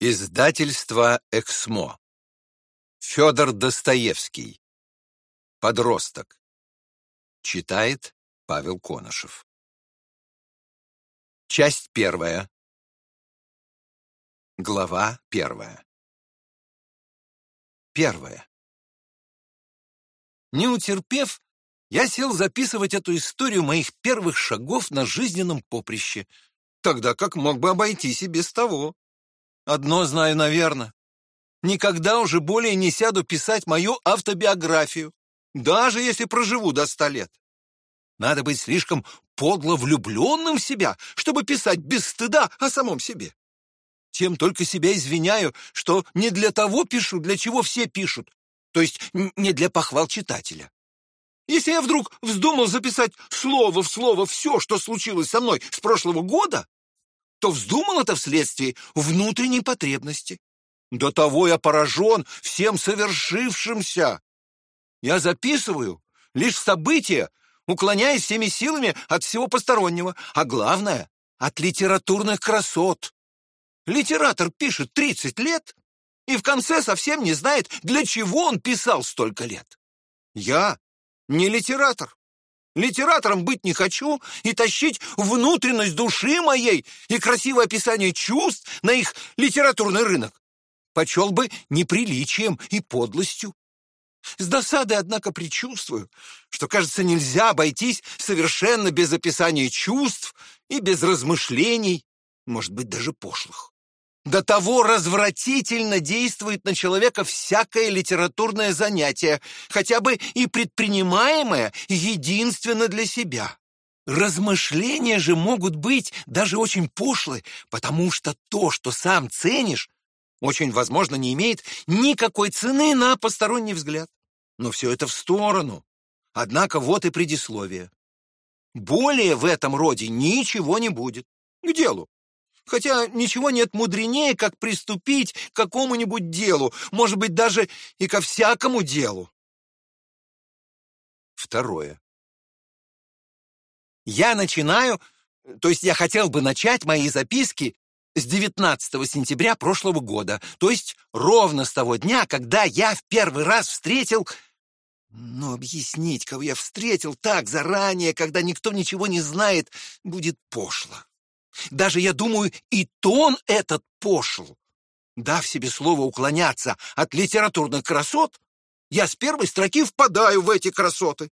Издательство «Эксмо». Федор Достоевский. Подросток. Читает Павел Конышев. Часть первая. Глава первая. Первая. Не утерпев, я сел записывать эту историю моих первых шагов на жизненном поприще, тогда как мог бы обойтись и без того. Одно знаю, наверное. Никогда уже более не сяду писать мою автобиографию, даже если проживу до ста лет. Надо быть слишком подло влюбленным в себя, чтобы писать без стыда о самом себе. Тем только себя извиняю, что не для того пишу, для чего все пишут, то есть не для похвал читателя. Если я вдруг вздумал записать слово в слово все, что случилось со мной с прошлого года, то вздумал это вследствие внутренней потребности. До того я поражен всем совершившимся. Я записываю лишь события, уклоняясь всеми силами от всего постороннего, а главное — от литературных красот. Литератор пишет 30 лет и в конце совсем не знает, для чего он писал столько лет. Я не литератор. Литератором быть не хочу и тащить внутренность души моей и красивое описание чувств на их литературный рынок. Почел бы неприличием и подлостью. С досадой, однако, предчувствую, что, кажется, нельзя обойтись совершенно без описания чувств и без размышлений, может быть, даже пошлых. До того развратительно действует на человека всякое литературное занятие, хотя бы и предпринимаемое единственно для себя. Размышления же могут быть даже очень пошлы, потому что то, что сам ценишь, очень возможно не имеет никакой цены на посторонний взгляд. Но все это в сторону. Однако вот и предисловие. Более в этом роде ничего не будет. К делу хотя ничего нет мудренее, как приступить к какому-нибудь делу, может быть, даже и ко всякому делу. Второе. Я начинаю, то есть я хотел бы начать мои записки с 19 сентября прошлого года, то есть ровно с того дня, когда я в первый раз встретил... Но объяснить, кого я встретил так заранее, когда никто ничего не знает, будет пошло. Даже, я думаю, и тон этот пошел. Дав себе слово уклоняться от литературных красот, я с первой строки впадаю в эти красоты.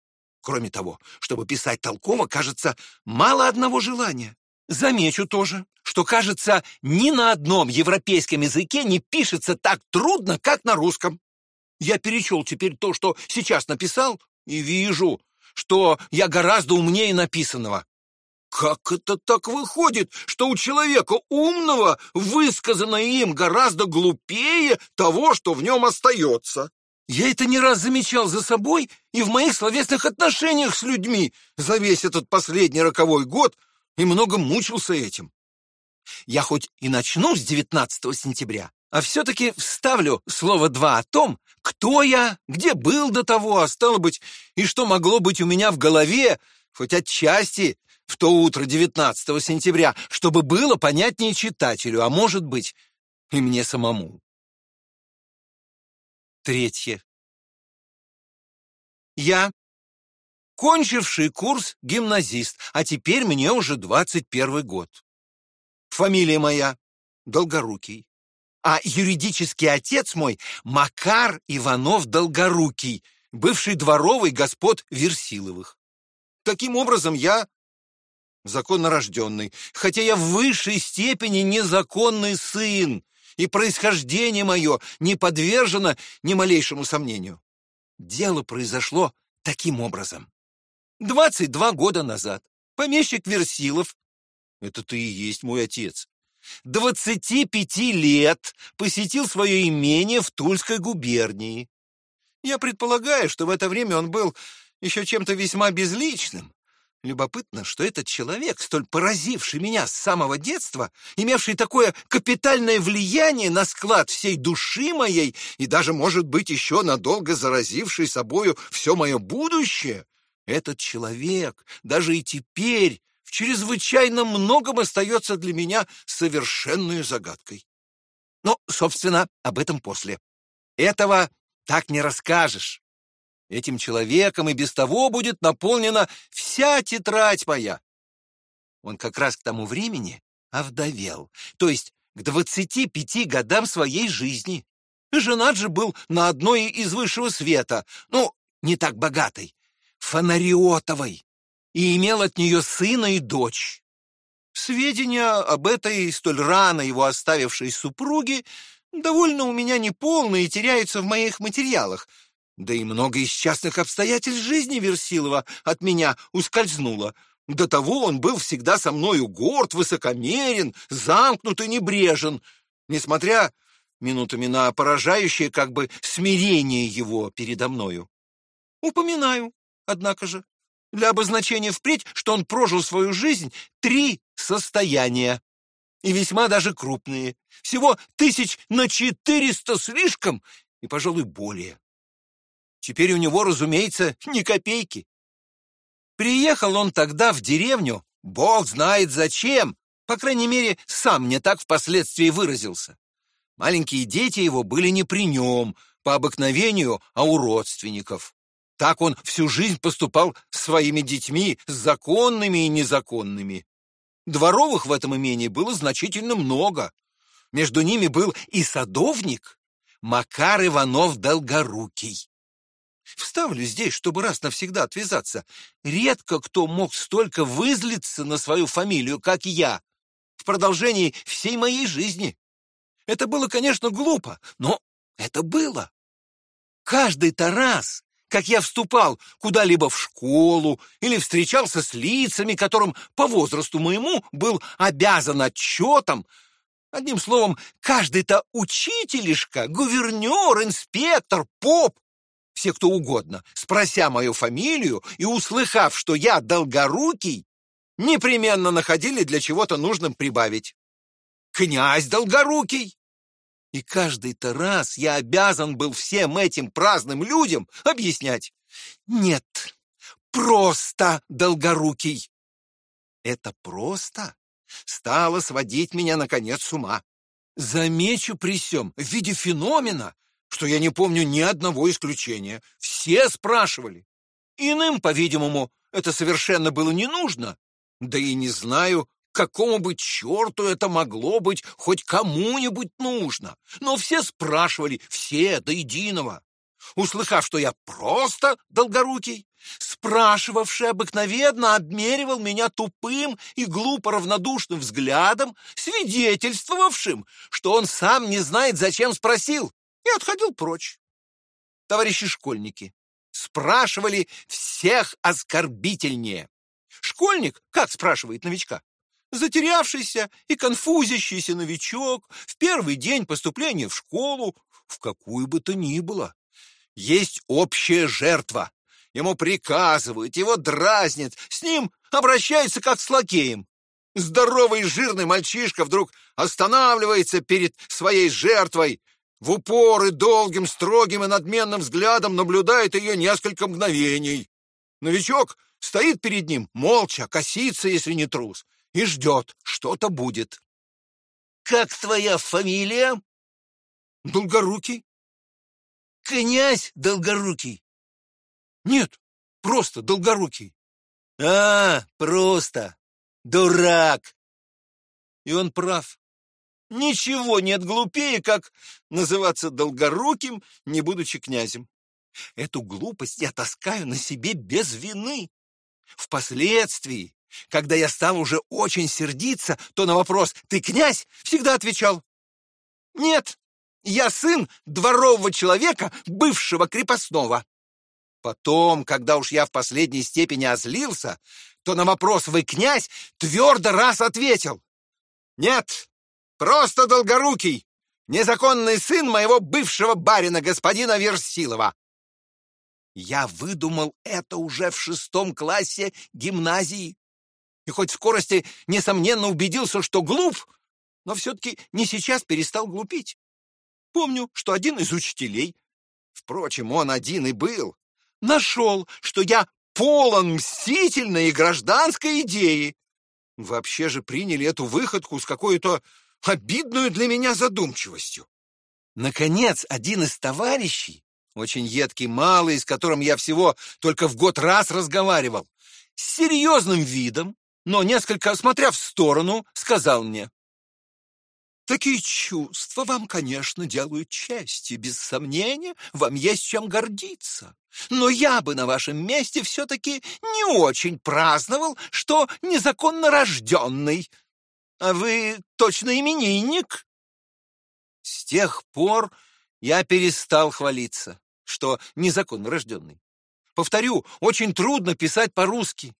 Кроме того, чтобы писать толково, кажется, мало одного желания. Замечу тоже, что, кажется, ни на одном европейском языке не пишется так трудно, как на русском. Я перечел теперь то, что сейчас написал, и вижу, что я гораздо умнее написанного. Как это так выходит, что у человека умного высказанное им гораздо глупее того, что в нем остается? Я это не раз замечал за собой и в моих словесных отношениях с людьми за весь этот последний роковой год и много мучился этим. Я хоть и начну с 19 сентября, а все-таки вставлю слово «два» о том, кто я, где был до того, а стало быть, и что могло быть у меня в голове, хоть отчасти, в то утро 19 сентября, чтобы было понятнее читателю, а может быть, и мне самому. Третье. Я, кончивший курс гимназист, а теперь мне уже 21 год. Фамилия моя Долгорукий, а юридический отец мой Макар Иванов Долгорукий, бывший дворовый господ Версиловых. Таким образом, я законнорожденный, хотя я в высшей степени незаконный сын, и происхождение мое не подвержено ни малейшему сомнению. Дело произошло таким образом. Двадцать два года назад помещик Версилов, это ты и есть мой отец, двадцати пяти лет посетил свое имение в Тульской губернии. Я предполагаю, что в это время он был еще чем-то весьма безличным, Любопытно, что этот человек, столь поразивший меня с самого детства, имевший такое капитальное влияние на склад всей души моей и даже, может быть, еще надолго заразивший собою все мое будущее, этот человек даже и теперь в чрезвычайно многом остается для меня совершенной загадкой. Ну, собственно, об этом после. Этого так не расскажешь. Этим человеком и без того будет наполнена вся тетрадь моя. Он как раз к тому времени овдовел, то есть к двадцати пяти годам своей жизни. Женат же был на одной из высшего света, ну, не так богатой, Фонариотовой, и имел от нее сына и дочь. Сведения об этой столь рано его оставившей супруге довольно у меня неполные и теряются в моих материалах, да и много из частных обстоятельств жизни Версилова от меня ускользнуло. До того он был всегда со мною горд, высокомерен, замкнут и небрежен, несмотря минутами на поражающее как бы смирение его передо мною. Упоминаю, однако же, для обозначения впредь, что он прожил свою жизнь три состояния, и весьма даже крупные, всего тысяч на четыреста слишком и, пожалуй, более. Теперь у него, разумеется, ни копейки. Приехал он тогда в деревню, бог знает зачем, по крайней мере, сам мне так впоследствии выразился. Маленькие дети его были не при нем, по обыкновению, а у родственников. Так он всю жизнь поступал с своими детьми, законными и незаконными. Дворовых в этом имении было значительно много. Между ними был и садовник Макар Иванов Долгорукий. Вставлю здесь, чтобы раз навсегда отвязаться. Редко кто мог столько вызлиться на свою фамилию, как я, в продолжении всей моей жизни. Это было, конечно, глупо, но это было. Каждый-то раз, как я вступал куда-либо в школу или встречался с лицами, которым по возрасту моему был обязан отчетом, одним словом, каждый-то учителишка, гувернер, инспектор, поп, все кто угодно, спрося мою фамилию и услыхав, что я долгорукий, непременно находили для чего-то нужным прибавить. Князь Долгорукий! И каждый-то раз я обязан был всем этим праздным людям объяснять. Нет, просто Долгорукий. Это просто стало сводить меня, наконец, с ума. Замечу при всем в виде феномена, что я не помню ни одного исключения. Все спрашивали. Иным, по-видимому, это совершенно было не нужно. Да и не знаю, какому бы черту это могло быть хоть кому-нибудь нужно. Но все спрашивали, все до единого. Услыхав, что я просто долгорукий, спрашивавший обыкновенно обмеривал меня тупым и глупо равнодушным взглядом, свидетельствовавшим, что он сам не знает, зачем спросил, и отходил прочь. Товарищи школьники спрашивали всех оскорбительнее. Школьник, как спрашивает новичка? Затерявшийся и конфузящийся новичок в первый день поступления в школу, в какую бы то ни было. Есть общая жертва. Ему приказывают, его дразнят, с ним обращаются как с лакеем. Здоровый жирный мальчишка вдруг останавливается перед своей жертвой, в упор и долгим, строгим и надменным взглядом наблюдает ее несколько мгновений. Новичок стоит перед ним, молча, косится, если не трус, и ждет, что-то будет. «Как твоя фамилия?» «Долгорукий». «Князь Долгорукий?» «Нет, просто Долгорукий». «А, просто. Дурак». И он прав. Ничего нет глупее, как называться долгоруким, не будучи князем. Эту глупость я таскаю на себе без вины. Впоследствии, когда я стал уже очень сердиться, то на вопрос «Ты князь?» всегда отвечал «Нет, я сын дворового человека, бывшего крепостного». Потом, когда уж я в последней степени озлился, то на вопрос «Вы князь?» твердо раз ответил «Нет, Просто Долгорукий, незаконный сын моего бывшего барина, господина Версилова. Я выдумал это уже в шестом классе гимназии. И хоть в скорости, несомненно, убедился, что глуп, но все-таки не сейчас перестал глупить. Помню, что один из учителей, впрочем, он один и был, нашел, что я полон мстительной и гражданской идеи. Вообще же приняли эту выходку с какой-то обидную для меня задумчивостью. Наконец, один из товарищей, очень едкий малый, с которым я всего только в год раз разговаривал, с серьезным видом, но несколько смотря в сторону, сказал мне. Такие чувства вам, конечно, делают честь, и без сомнения вам есть чем гордиться. Но я бы на вашем месте все-таки не очень праздновал, что незаконно рожденный. А вы точно именинник? С тех пор я перестал хвалиться, что незаконно рожденный. Повторю, очень трудно писать по-русски.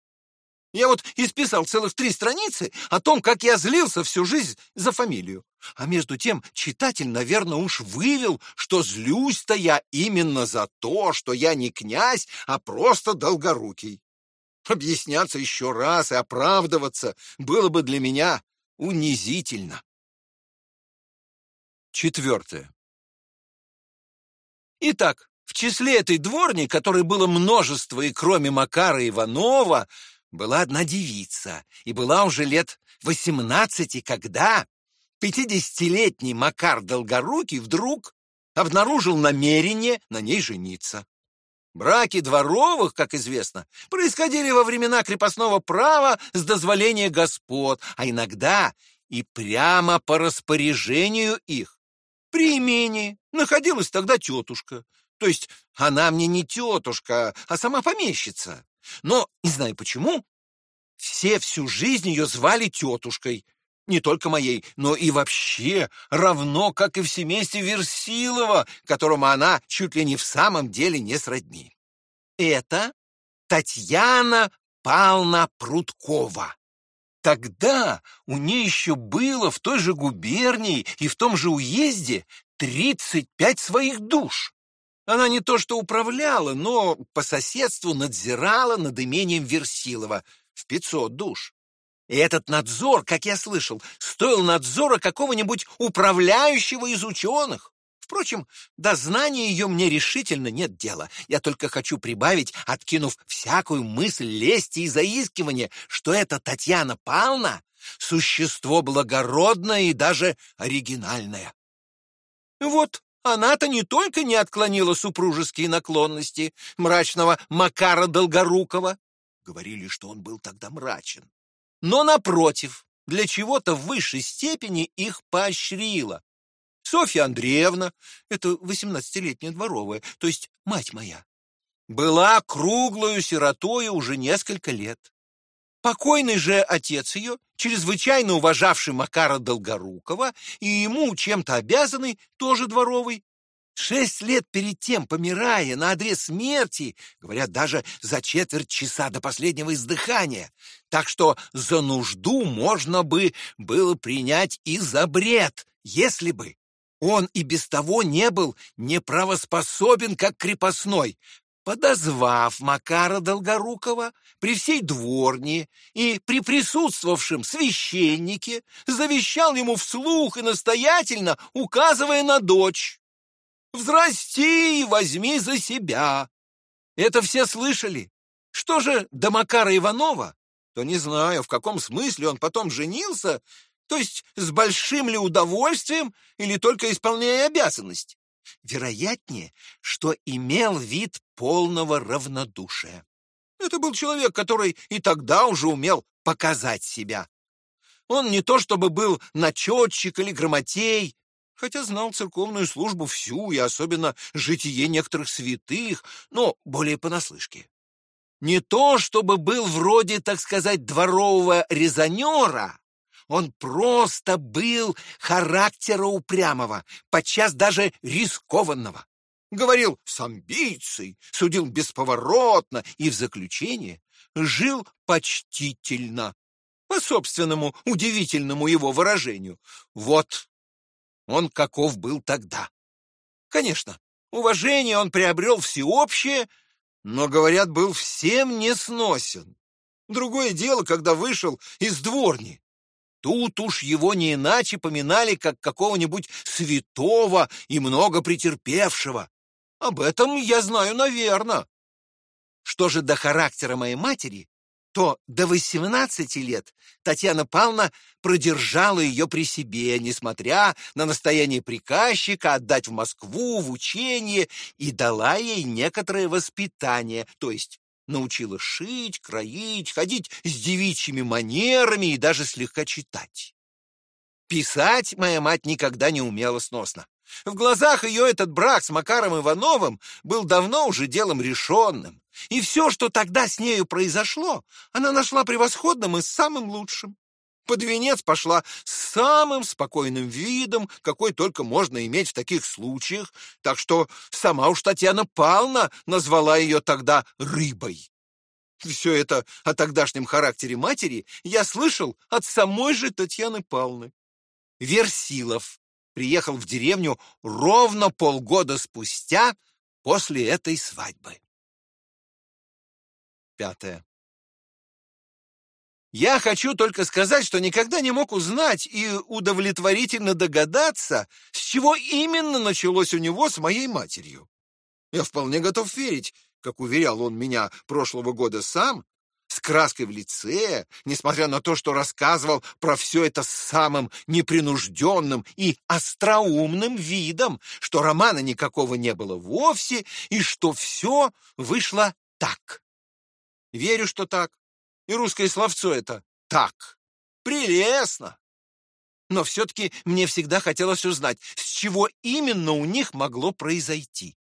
Я вот исписал целых три страницы о том, как я злился всю жизнь за фамилию. А между тем читатель, наверное, уж вывел, что злюсь-то я именно за то, что я не князь, а просто долгорукий. Объясняться еще раз и оправдываться было бы для меня унизительно. Четвертое. Итак, в числе этой дворни, которой было множество и кроме Макара Иванова, была одна девица, и была уже лет восемнадцати, когда пятидесятилетний Макар Долгорукий вдруг обнаружил намерение на ней жениться. Браки дворовых, как известно, происходили во времена крепостного права с дозволения господ, а иногда и прямо по распоряжению их. При имении находилась тогда тетушка, то есть она мне не тетушка, а сама помещица. Но, не знаю почему, все всю жизнь ее звали тетушкой. Не только моей, но и вообще, равно как и в семействе Версилова, которому она чуть ли не в самом деле не сродни. Это Татьяна Павловна Прудкова. Тогда у нее еще было в той же губернии и в том же уезде 35 своих душ. Она не то что управляла, но по соседству надзирала над имением Версилова в 500 душ. И этот надзор, как я слышал, стоил надзора какого-нибудь управляющего из ученых. Впрочем, до знания ее мне решительно нет дела. Я только хочу прибавить, откинув всякую мысль лести и заискивания, что эта Татьяна Павловна — существо благородное и даже оригинальное. Вот она-то не только не отклонила супружеские наклонности мрачного Макара Долгорукова, говорили, что он был тогда мрачен, но, напротив, для чего-то в высшей степени их поощрила. Софья Андреевна, это восемнадцатилетняя дворовая, то есть мать моя, была круглую сиротою уже несколько лет. Покойный же отец ее, чрезвычайно уважавший Макара Долгорукова и ему чем-то обязанный, тоже дворовый, шесть лет перед тем, помирая на адрес смерти, говорят, даже за четверть часа до последнего издыхания, так что за нужду можно бы было принять и за бред, если бы он и без того не был неправоспособен как крепостной, подозвав Макара Долгорукова при всей дворне и при присутствовавшем священнике, завещал ему вслух и настоятельно, указывая на дочь. «Взрасти и возьми за себя!» Это все слышали. Что же до Макара Иванова, то не знаю, в каком смысле он потом женился, то есть с большим ли удовольствием или только исполняя обязанность. Вероятнее, что имел вид полного равнодушия. Это был человек, который и тогда уже умел показать себя. Он не то чтобы был начетчик или грамотей, хотя знал церковную службу всю и особенно житие некоторых святых, но более понаслышке. Не то чтобы был вроде, так сказать, дворового резонера, он просто был характера упрямого, подчас даже рискованного. Говорил с амбицией, судил бесповоротно и в заключение жил почтительно, по собственному удивительному его выражению. Вот он каков был тогда. Конечно, уважение он приобрел всеобщее, но, говорят, был всем несносен. Другое дело, когда вышел из дворни. Тут уж его не иначе поминали, как какого-нибудь святого и много претерпевшего. Об этом я знаю, наверное. Что же до характера моей матери, то до 18 лет Татьяна Павловна продержала ее при себе, несмотря на настояние приказчика отдать в Москву, в учение, и дала ей некоторое воспитание, то есть научила шить, кроить, ходить с девичьими манерами и даже слегка читать. Писать моя мать никогда не умела сносно. В глазах ее этот брак с Макаром Ивановым был давно уже делом решенным. И все, что тогда с нею произошло, она нашла превосходным и самым лучшим. Под венец пошла с самым спокойным видом, какой только можно иметь в таких случаях, так что сама уж Татьяна Павловна назвала ее тогда «рыбой». Все это о тогдашнем характере матери я слышал от самой же Татьяны Павловны. Версилов приехал в деревню ровно полгода спустя после этой свадьбы. Пятое. Я хочу только сказать, что никогда не мог узнать и удовлетворительно догадаться, с чего именно началось у него с моей матерью. Я вполне готов верить, как уверял он меня прошлого года сам, с краской в лице, несмотря на то, что рассказывал про все это самым непринужденным и остроумным видом, что романа никакого не было вовсе и что все вышло так. Верю, что так. И русское словцо это «так». Прелестно. Но все-таки мне всегда хотелось узнать, с чего именно у них могло произойти.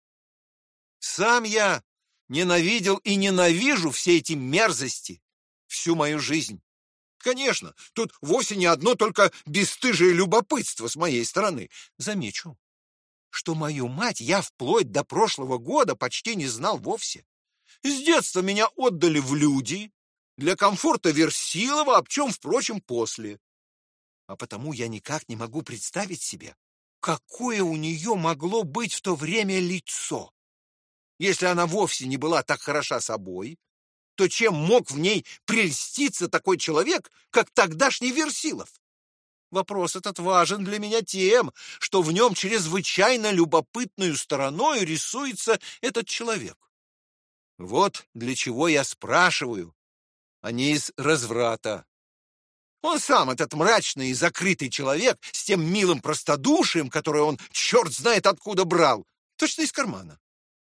Сам я ненавидел и ненавижу все эти мерзости всю мою жизнь. Конечно, тут вовсе не одно только бесстыжее любопытство с моей стороны. Замечу, что мою мать я вплоть до прошлого года почти не знал вовсе. С детства меня отдали в люди, для комфорта Версилова, об чем, впрочем, после. А потому я никак не могу представить себе, какое у нее могло быть в то время лицо. Если она вовсе не была так хороша собой, то чем мог в ней прельститься такой человек, как тогдашний Версилов? Вопрос этот важен для меня тем, что в нем чрезвычайно любопытную стороной рисуется этот человек. Вот для чего я спрашиваю, а не из разврата. Он сам, этот мрачный и закрытый человек, с тем милым простодушием, которое он черт знает откуда брал, точно из кармана.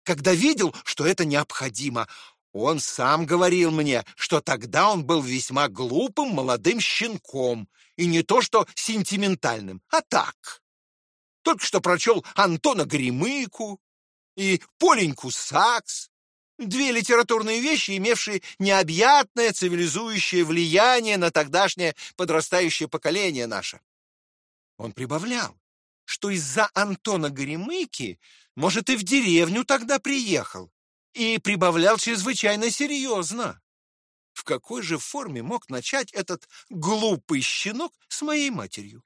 Когда видел, что это необходимо, он сам говорил мне, что тогда он был весьма глупым молодым щенком, и не то что сентиментальным, а так. Только что прочел Антона Гремыку и Поленьку Сакс, Две литературные вещи, имевшие необъятное цивилизующее влияние на тогдашнее подрастающее поколение наше. Он прибавлял, что из-за Антона Горемыки, может, и в деревню тогда приехал, и прибавлял чрезвычайно серьезно. В какой же форме мог начать этот глупый щенок с моей матерью?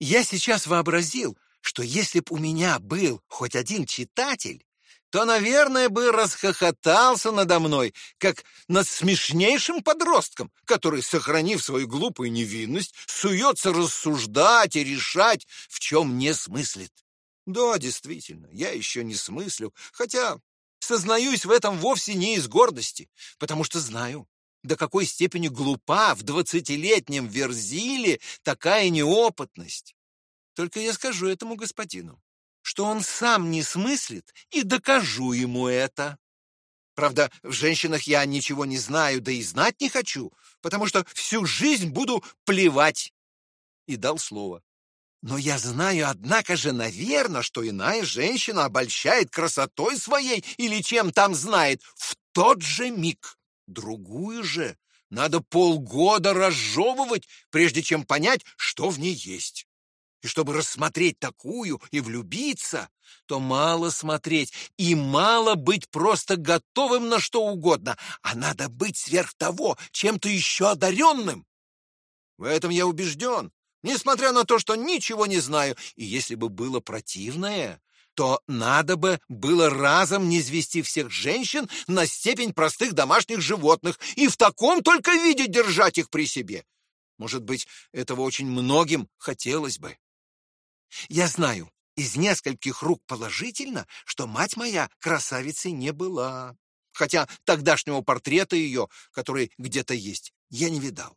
Я сейчас вообразил, что если б у меня был хоть один читатель, то, наверное, бы расхохотался надо мной, как над смешнейшим подростком, который, сохранив свою глупую невинность, суется рассуждать и решать, в чем не смыслит. Да, действительно, я еще не смыслю, хотя сознаюсь в этом вовсе не из гордости, потому что знаю, до какой степени глупа в двадцатилетнем Верзиле такая неопытность. Только я скажу этому господину, что он сам не смыслит, и докажу ему это. Правда, в женщинах я ничего не знаю, да и знать не хочу, потому что всю жизнь буду плевать. И дал слово. Но я знаю, однако же, наверное, что иная женщина обольщает красотой своей или чем там знает в тот же миг. Другую же надо полгода разжевывать, прежде чем понять, что в ней есть. И чтобы рассмотреть такую и влюбиться, то мало смотреть и мало быть просто готовым на что угодно, а надо быть сверх того чем-то еще одаренным. В этом я убежден, несмотря на то, что ничего не знаю, и если бы было противное, то надо бы было разом не звести всех женщин на степень простых домашних животных и в таком только виде держать их при себе. Может быть, этого очень многим хотелось бы. Я знаю из нескольких рук положительно, что мать моя красавицей не была. хотя тогдашнего портрета ее, который где-то есть, я не видал.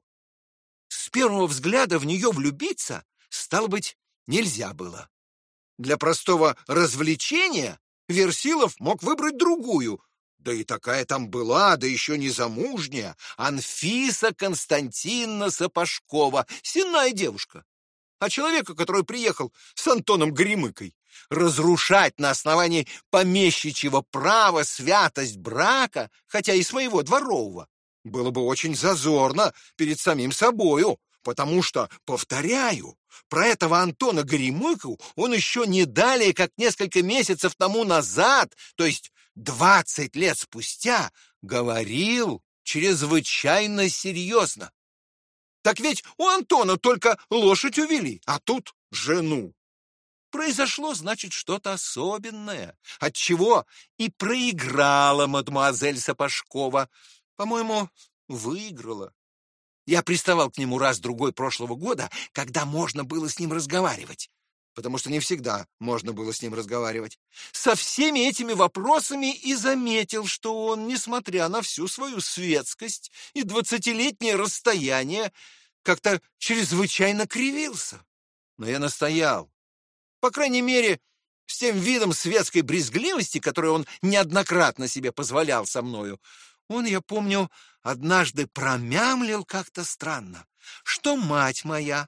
С первого взгляда в нее влюбиться, стало быть, нельзя было. Для простого развлечения Версилов мог выбрать другую, да и такая там была, да еще не замужняя, Анфиса Константиновна Сапожкова, сенная девушка. А человека, который приехал с Антоном Гремыкой, разрушать на основании помещичьего права святость брака, хотя и своего дворового, было бы очень зазорно перед самим собою, потому что, повторяю, про этого Антона Горемыку он еще не далее, как несколько месяцев тому назад, то есть двадцать лет спустя, говорил чрезвычайно серьезно. Так ведь у Антона только лошадь увели, а тут жену. Произошло, значит, что-то особенное, отчего и проиграла мадемуазель Сапожкова. По-моему, выиграла. Я приставал к нему раз-другой прошлого года, когда можно было с ним разговаривать, потому что не всегда можно было с ним разговаривать. Со всеми этими вопросами и заметил, что он, несмотря на всю свою светскость и двадцатилетнее расстояние, как-то чрезвычайно кривился. Но я настоял. По крайней мере, с тем видом светской брезгливости, который он неоднократно себе позволял со мною, он, я помню, однажды промямлил как-то странно, что мать моя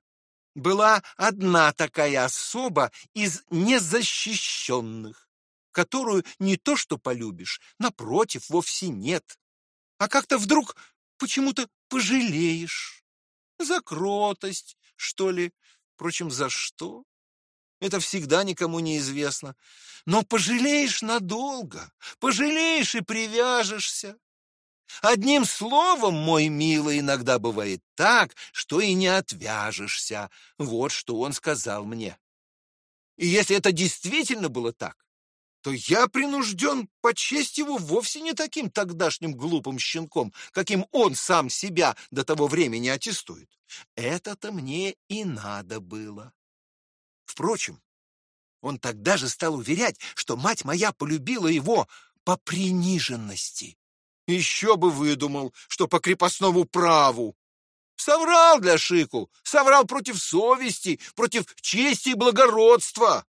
была одна такая особа из незащищенных, которую не то что полюбишь, напротив, вовсе нет, а как-то вдруг почему-то пожалеешь. За кротость, что ли, впрочем, за что? Это всегда никому не известно. Но пожалеешь надолго, пожалеешь и привяжешься. Одним словом, мой милый, иногда бывает так, что и не отвяжешься. Вот что он сказал мне. И если это действительно было так, то я принужден почесть его вовсе не таким тогдашним глупым щенком, каким он сам себя до того времени аттестует. Это-то мне и надо было. Впрочем, он тогда же стал уверять, что мать моя полюбила его по приниженности. Еще бы выдумал, что по крепостному праву. Соврал для Шику, соврал против совести, против чести и благородства.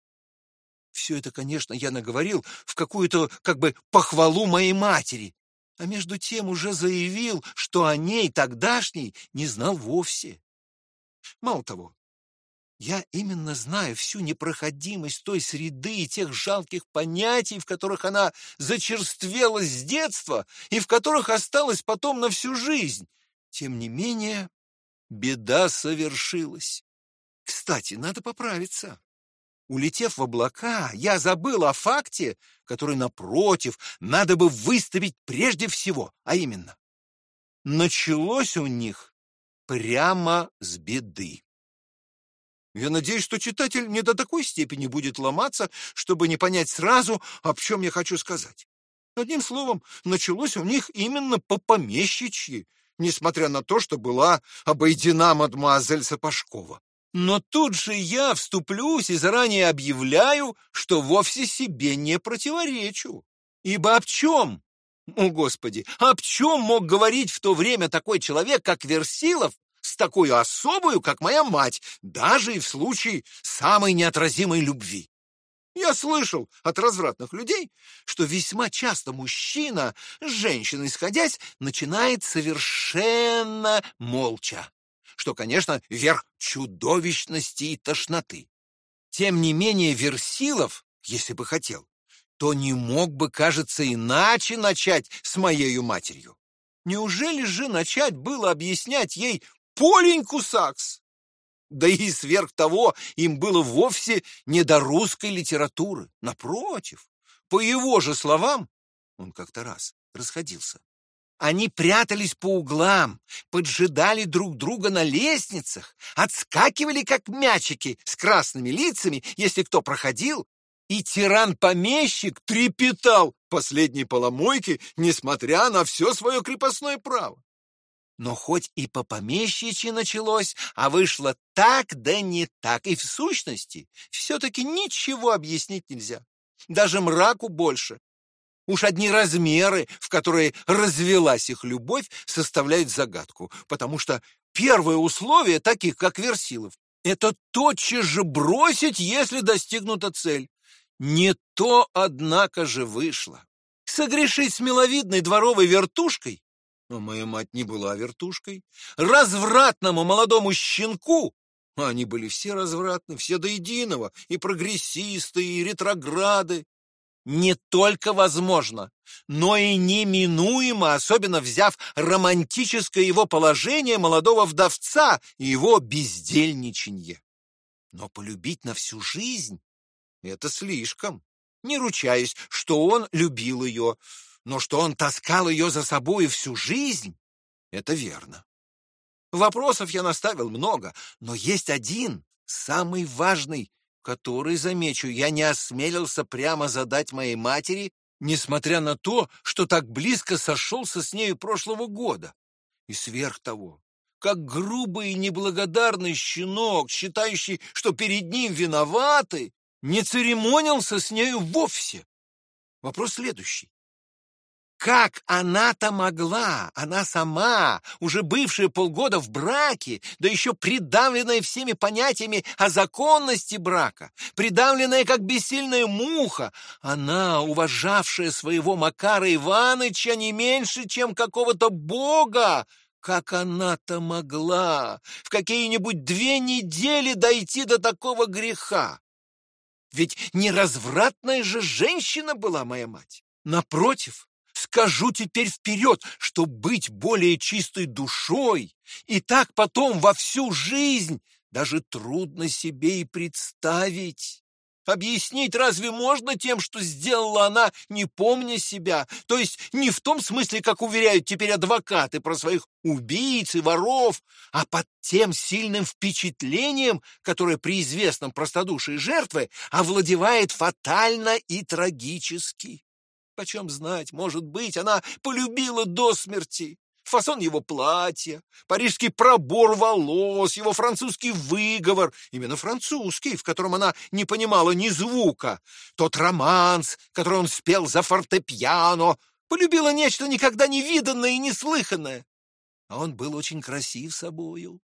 Все это, конечно, я наговорил в какую-то как бы похвалу моей матери, а между тем уже заявил, что о ней тогдашней не знал вовсе. Мало того, я именно знаю всю непроходимость той среды и тех жалких понятий, в которых она зачерствела с детства и в которых осталась потом на всю жизнь. Тем не менее, беда совершилась. Кстати, надо поправиться. Улетев в облака, я забыл о факте, который, напротив, надо бы выставить прежде всего, а именно. Началось у них прямо с беды. Я надеюсь, что читатель не до такой степени будет ломаться, чтобы не понять сразу, о чем я хочу сказать. Одним словом, началось у них именно по помещичьи, несмотря на то, что была обойдена мадемуазель Сапожкова. Но тут же я вступлюсь и заранее объявляю, что вовсе себе не противоречу. Ибо об чем, о Господи, об чем мог говорить в то время такой человек, как Версилов, с такой особою, как моя мать, даже и в случае самой неотразимой любви. Я слышал от развратных людей, что весьма часто мужчина, с женщиной сходясь, начинает совершенно молча, что, конечно, верх чудовищности и тошноты. Тем не менее, Версилов, если бы хотел, то не мог бы, кажется, иначе начать с моею матерью. Неужели же начать было объяснять ей Поленьку Сакс. Да и сверх того им было вовсе не до русской литературы. Напротив, по его же словам, он как-то раз расходился. Они прятались по углам, поджидали друг друга на лестницах, отскакивали, как мячики, с красными лицами, если кто проходил, и тиран-помещик трепетал последней поломойки, несмотря на все свое крепостное право. Но хоть и по помещичьи началось, а вышло так да не так, и в сущности все-таки ничего объяснить нельзя. Даже мраку больше. Уж одни размеры, в которые развелась их любовь, составляют загадку, потому что первое условие таких, как Версилов, это тотчас же бросить, если достигнута цель. Не то, однако же, вышло. Согрешить с миловидной дворовой вертушкой, но моя мать не была вертушкой, развратному молодому щенку, они были все развратны, все до единого, и прогрессисты, и ретрограды, не только возможно, но и неминуемо, особенно взяв романтическое его положение молодого вдовца и его бездельничанье. Но полюбить на всю жизнь — это слишком. Не ручаюсь, что он любил ее, но что он таскал ее за собой всю жизнь — это верно. Вопросов я наставил много, но есть один, самый важный, который, замечу, я не осмелился прямо задать моей матери, несмотря на то, что так близко сошелся с нею прошлого года. И сверх того, как грубый и неблагодарный щенок, считающий, что перед ним виноваты, не церемонился с нею вовсе. Вопрос следующий. Как она-то могла, она сама, уже бывшая полгода в браке, да еще придавленная всеми понятиями о законности брака, придавленная как бессильная муха, она, уважавшая своего Макара Иваныча не меньше, чем какого-то бога, как она-то могла в какие-нибудь две недели дойти до такого греха? Ведь не развратная же женщина была моя мать. Напротив, Скажу теперь вперед, что быть более чистой душой и так потом во всю жизнь даже трудно себе и представить. Объяснить разве можно тем, что сделала она, не помня себя? То есть не в том смысле, как уверяют теперь адвокаты про своих убийц и воров, а под тем сильным впечатлением, которое при известном простодушии жертвы овладевает фатально и трагически. Почем знать, может быть, она полюбила до смерти. Фасон его платья, парижский пробор волос, его французский выговор, именно французский, в котором она не понимала ни звука, тот романс, который он спел за фортепиано, полюбила нечто никогда не виданное и неслыханное. А он был очень красив собою.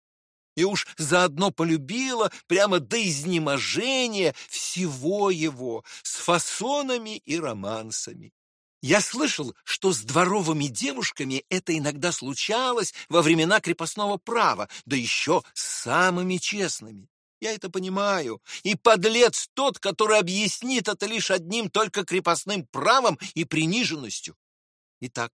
И уж заодно полюбила прямо до изнеможения всего его с фасонами и романсами. Я слышал, что с дворовыми девушками это иногда случалось во времена крепостного права, да еще с самыми честными. Я это понимаю. И подлец тот, который объяснит это лишь одним только крепостным правом и приниженностью. Итак,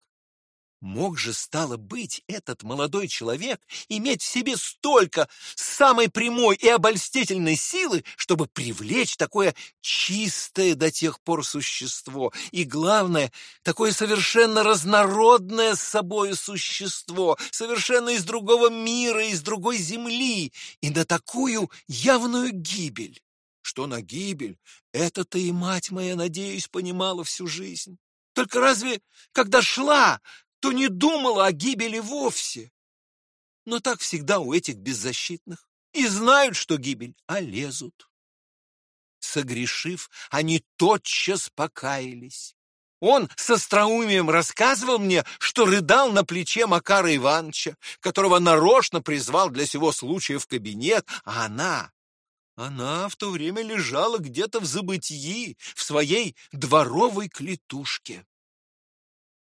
Мог же, стало быть, этот молодой человек иметь в себе столько самой прямой и обольстительной силы, чтобы привлечь такое чистое до тех пор существо, и, главное, такое совершенно разнородное с собой существо, совершенно из другого мира, из другой земли, и на такую явную гибель. Что на гибель, это-то и мать моя, надеюсь, понимала всю жизнь. Только разве, когда шла, то не думала о гибели вовсе. Но так всегда у этих беззащитных. И знают, что гибель, а лезут. Согрешив, они тотчас покаялись. Он с остроумием рассказывал мне, что рыдал на плече Макара Ивановича, которого нарочно призвал для сего случая в кабинет, а она... Она в то время лежала где-то в забытии, в своей дворовой клетушке.